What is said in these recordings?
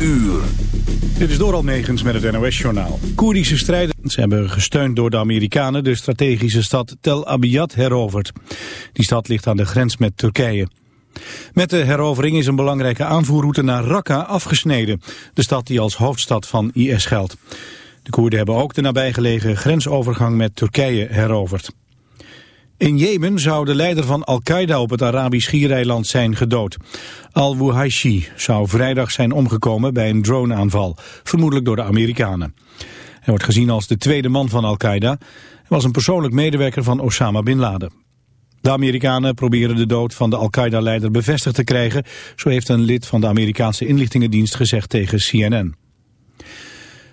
uur. Dit is dooral Negens met het NOS-journaal. Koerdische strijders hebben gesteund door de Amerikanen de strategische stad Tel Abyad heroverd. Die stad ligt aan de grens met Turkije. Met de herovering is een belangrijke aanvoerroute naar Raqqa afgesneden. De stad die als hoofdstad van IS geldt. De Koerden hebben ook de nabijgelegen grensovergang met Turkije heroverd. In Jemen zou de leider van Al-Qaeda op het Arabisch Schiereiland zijn gedood. Al-Wuhaishi zou vrijdag zijn omgekomen bij een droneaanval, vermoedelijk door de Amerikanen. Hij wordt gezien als de tweede man van Al-Qaeda en was een persoonlijk medewerker van Osama Bin Laden. De Amerikanen proberen de dood van de Al-Qaeda-leider bevestigd te krijgen, zo heeft een lid van de Amerikaanse inlichtingendienst gezegd tegen CNN.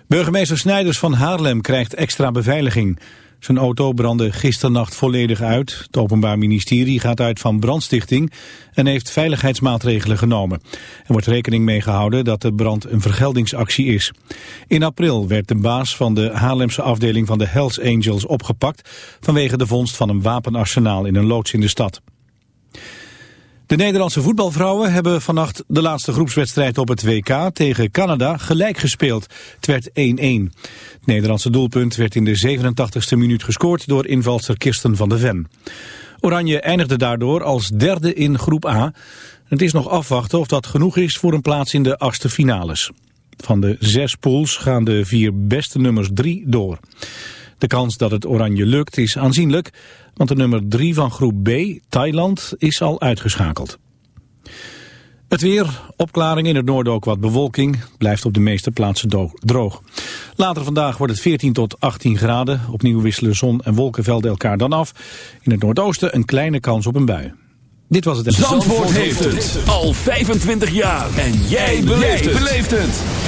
Burgemeester Snijders van Haarlem krijgt extra beveiliging. Zijn auto brandde gisternacht volledig uit. Het Openbaar Ministerie gaat uit van brandstichting en heeft veiligheidsmaatregelen genomen. Er wordt rekening mee gehouden dat de brand een vergeldingsactie is. In april werd de baas van de Haarlemse afdeling van de Hells Angels opgepakt vanwege de vondst van een wapenarsenaal in een loods in de stad. De Nederlandse voetbalvrouwen hebben vannacht de laatste groepswedstrijd op het WK tegen Canada gelijk gespeeld. Het werd 1-1. Het Nederlandse doelpunt werd in de 87e minuut gescoord door invalster Kirsten van de Ven. Oranje eindigde daardoor als derde in groep A. Het is nog afwachten of dat genoeg is voor een plaats in de achtste finales. Van de zes pools gaan de vier beste nummers drie door. De kans dat het Oranje lukt is aanzienlijk, want de nummer 3 van groep B, Thailand, is al uitgeschakeld. Het weer, opklaring in het noorden ook wat bewolking, blijft op de meeste plaatsen droog. Later vandaag wordt het 14 tot 18 graden. Opnieuw wisselen zon en wolkenvelden elkaar dan af. In het noordoosten een kleine kans op een bui. Dit was het... Zandvoort, Zandvoort heeft het al 25 jaar. En jij beleeft het.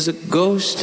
Is a ghost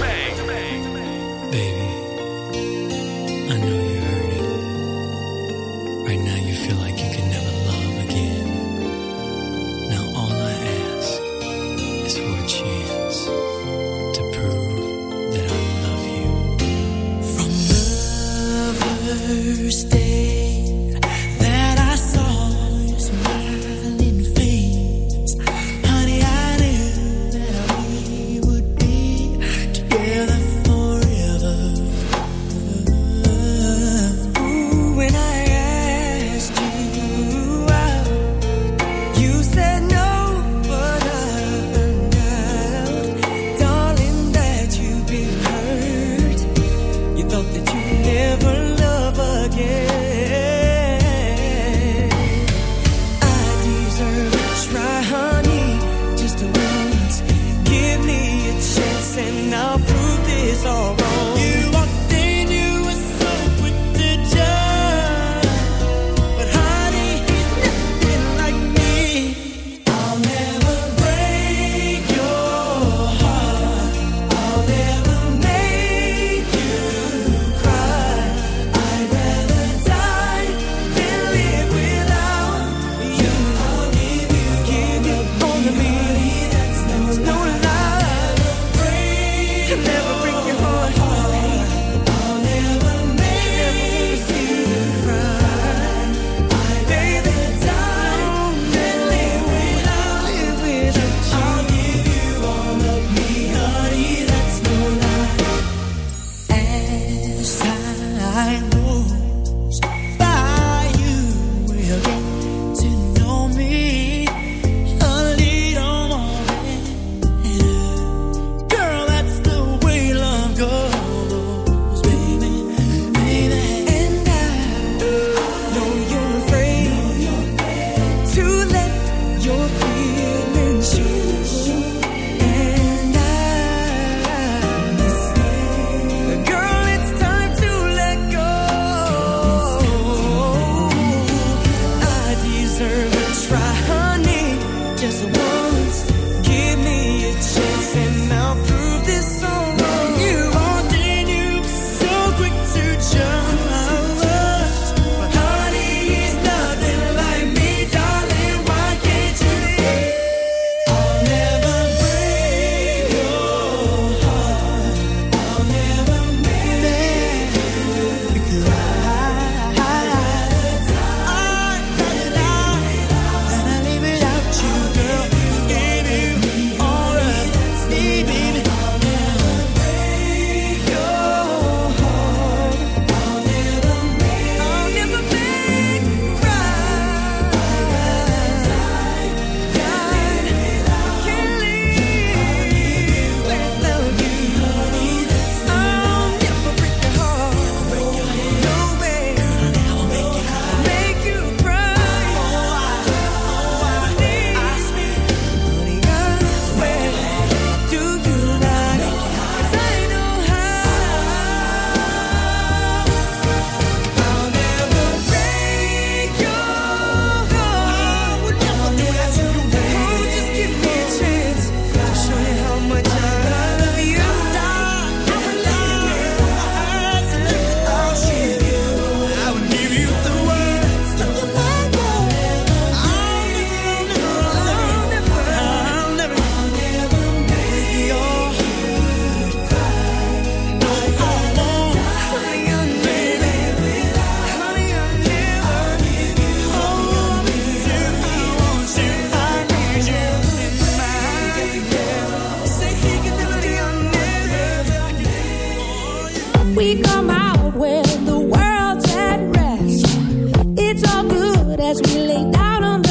as we lay down on the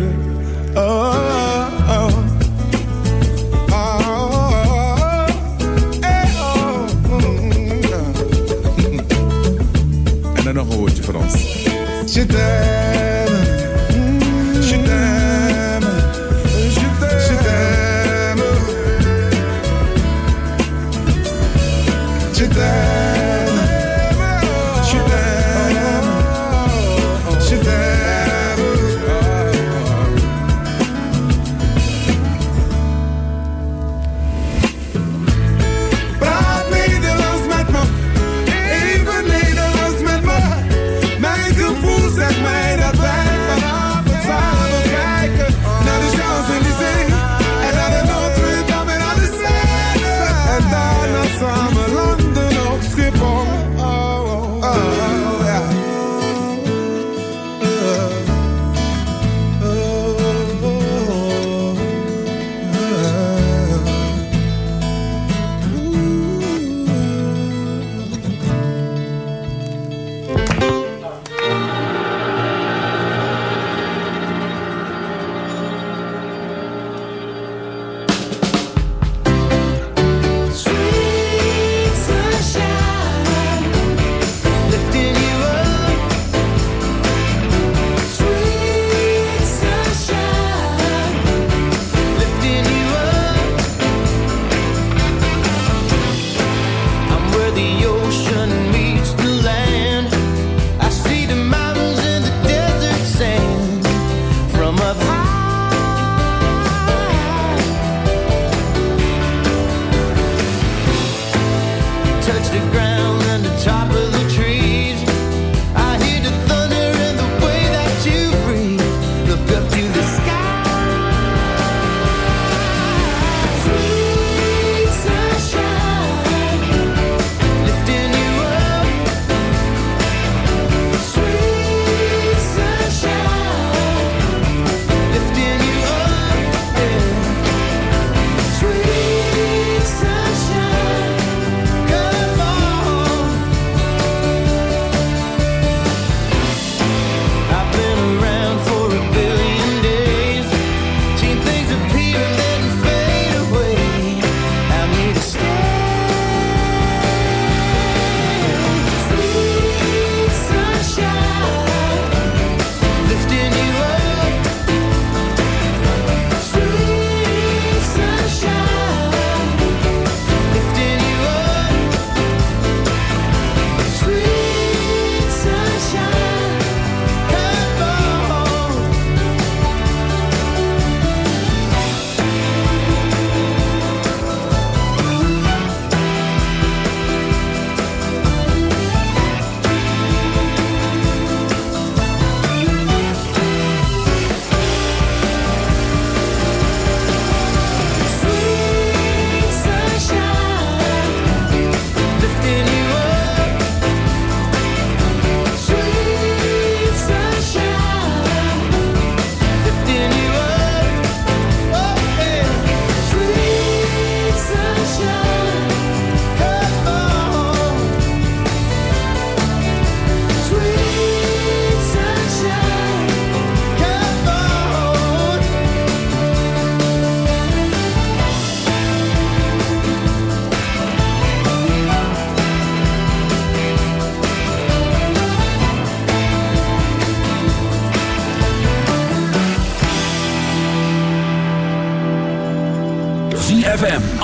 today.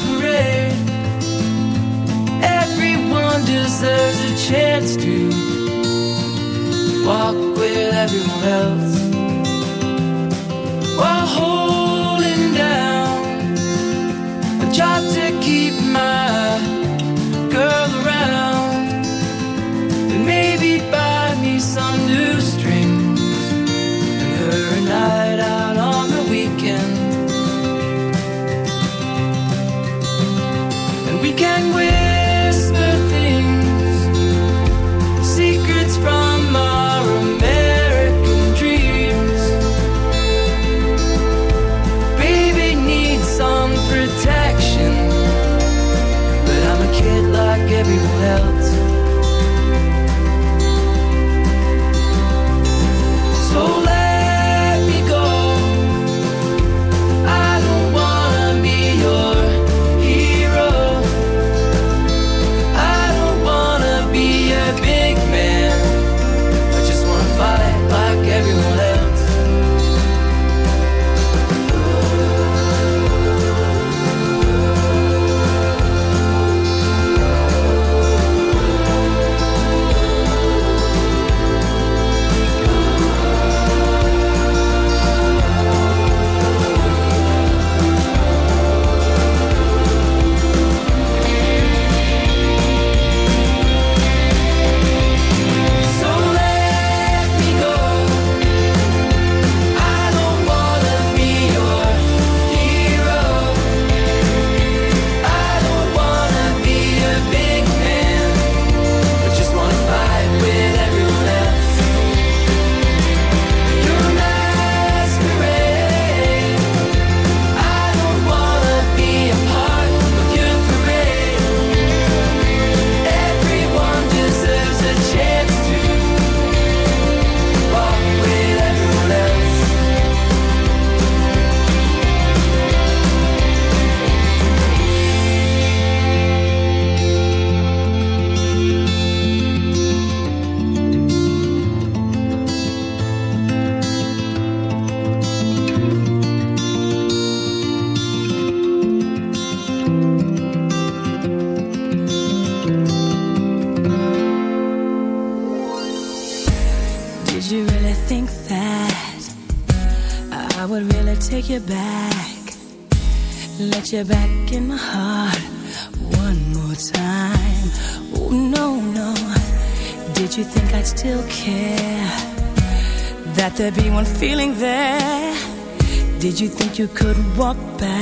parade. Everyone deserves a chance to walk with everyone else while holding. walk back.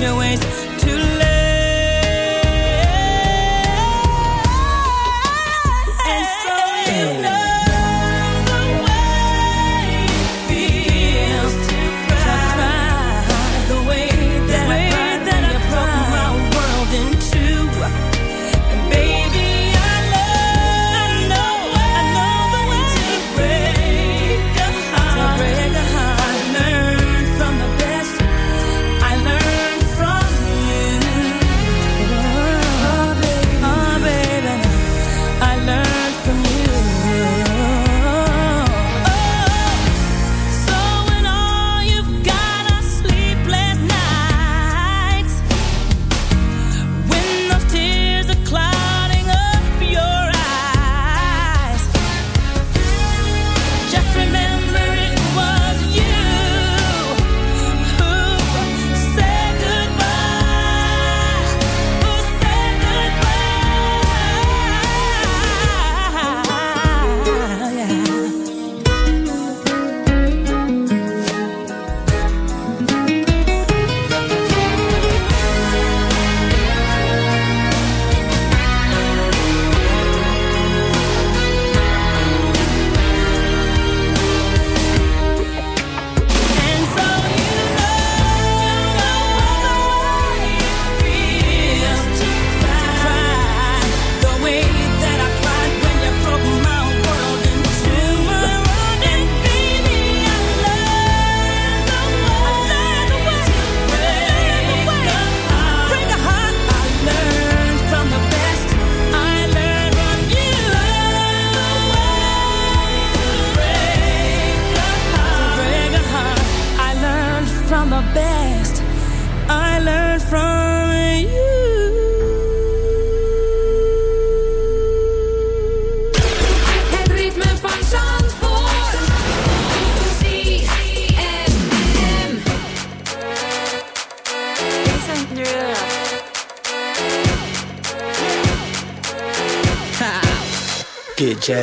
your ways.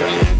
Show.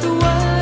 the world.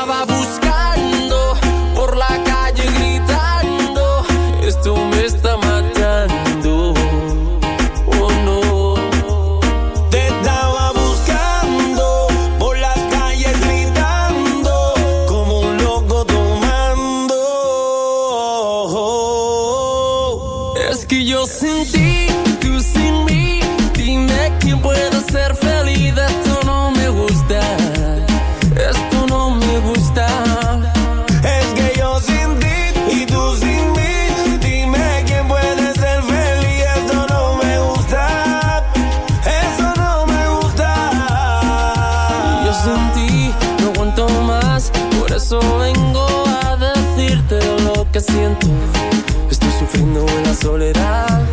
general.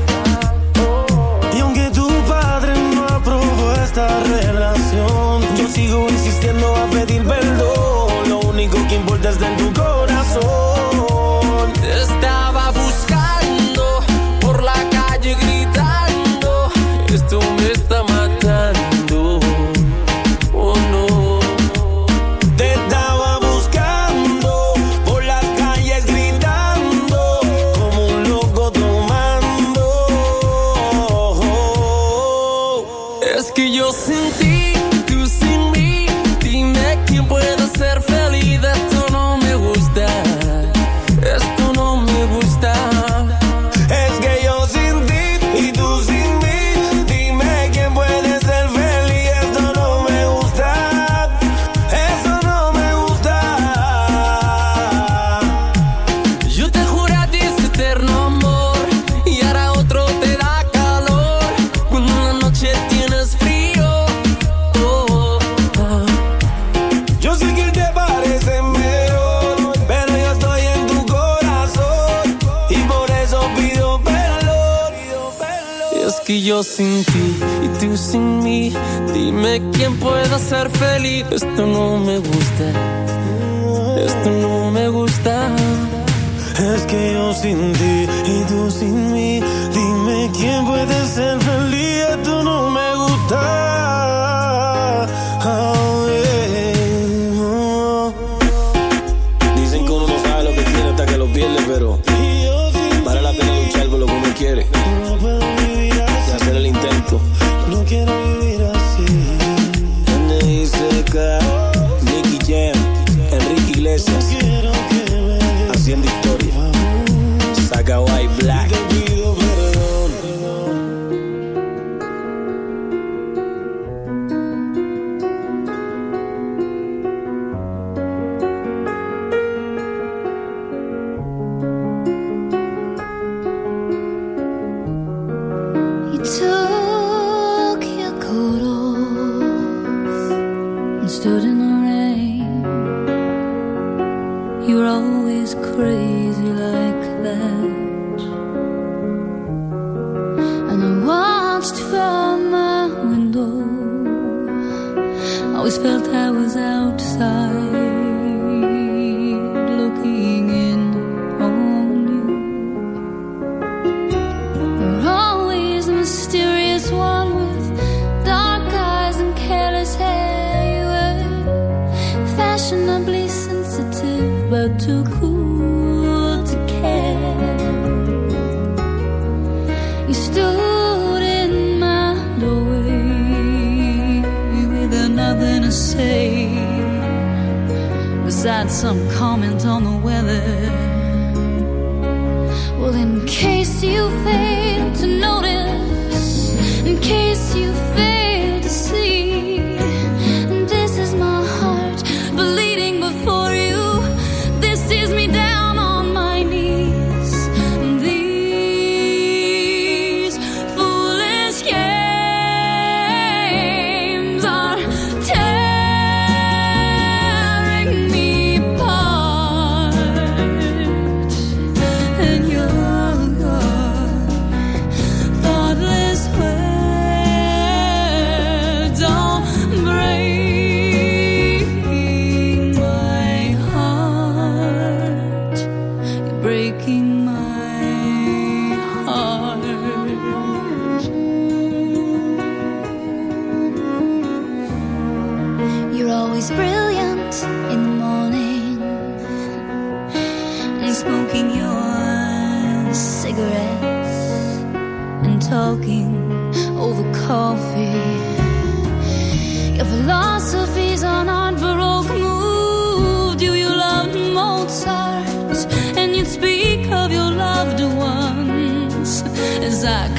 window. I always felt I was outside.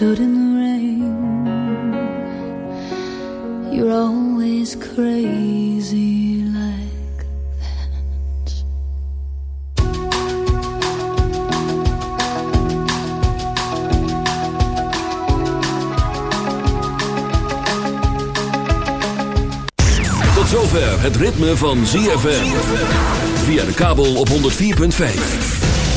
stood in the rain. You're always crazy like. Tot zover het ritme van ZFM. Via de kabel op 104.5.